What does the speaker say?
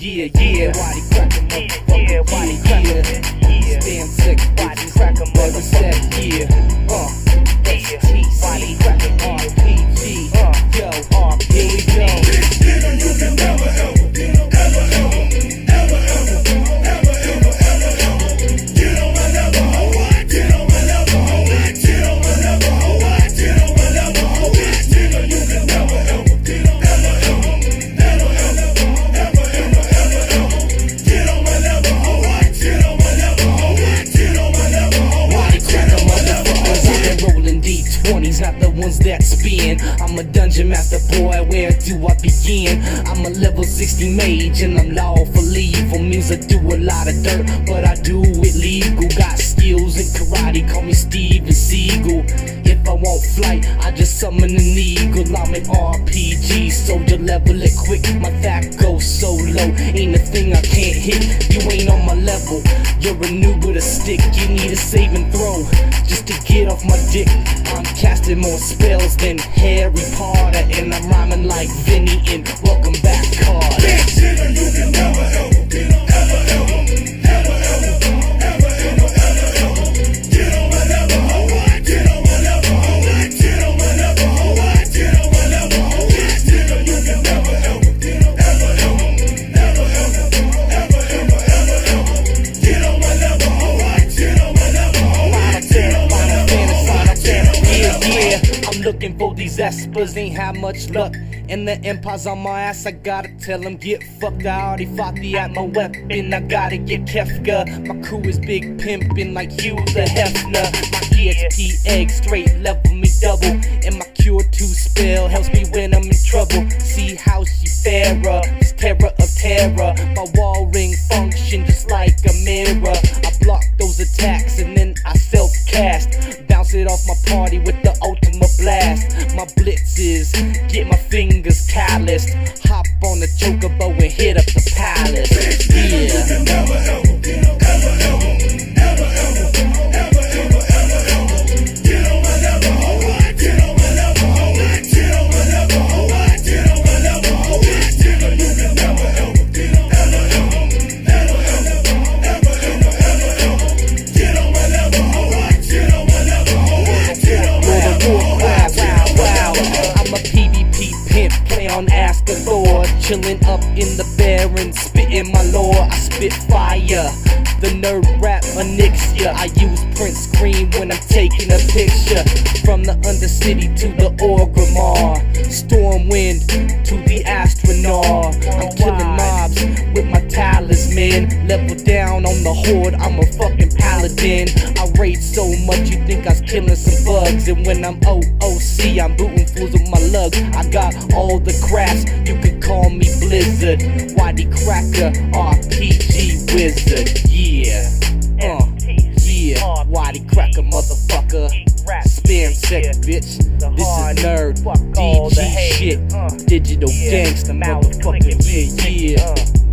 Yeah, yeah, YTcracker, motherfucker. yeah, yeah. Sick, ones that spin. I'm a dungeon master boy, where do I begin? I'm a level 60 mage and I'm lawful evil. Means I do a lot of dirt, but I do it legal. Got skills in karate, call me Steven Seagal. If I want flight, I just summon an eagle. I'm an RPG, soldier level it quick. My that goes so low, ain't a thing I can't hit. You ain't on my level, you're a noob with a stick. You need a saving throw to get off my dick. I'm casting more spells than Harry Potter, and I'm rhyming like Vinny in Welcome Back Kotter. Looking for these espers, ain't had much luck. And the empire's on my ass, I gotta tell them get fucked. I already fought the at my weapon, I gotta get Kefka. My crew is big pimpin' like Hugh the Hefner. My EXP egg straight level me double. And my cure 2 spell helps me when I'm in trouble. See how she fairer, this terror of terror. My wall ring function just like party with the ultimate blast. My blitzes get my fingers calloused. Hop on the chocobo and hit up Azeroth. Chillin' up in the Baron, spittin' my lore. I spit fire. The nerd rap Onyxia. I use print screen when I'm taking a picture. From the Undercity to the Orgrimmar. Stormwind to the astronaut. I'm killing mobs with my talisman. Level down on the horde, I'm a fucking paladin. I rage so much you think I was killing some bugs. And when I'm OOC, I'm booting fools lug. I got all the crafts, you could call me Blizzard. YTcracker, RPG Wizard. Yeah. Uh, yeah. Waddy Cracker, motherfucker. Spamtec, bitch. This is nerd. DG shit. Digital gangster, motherfucker. Yeah, bitch, yeah. uh.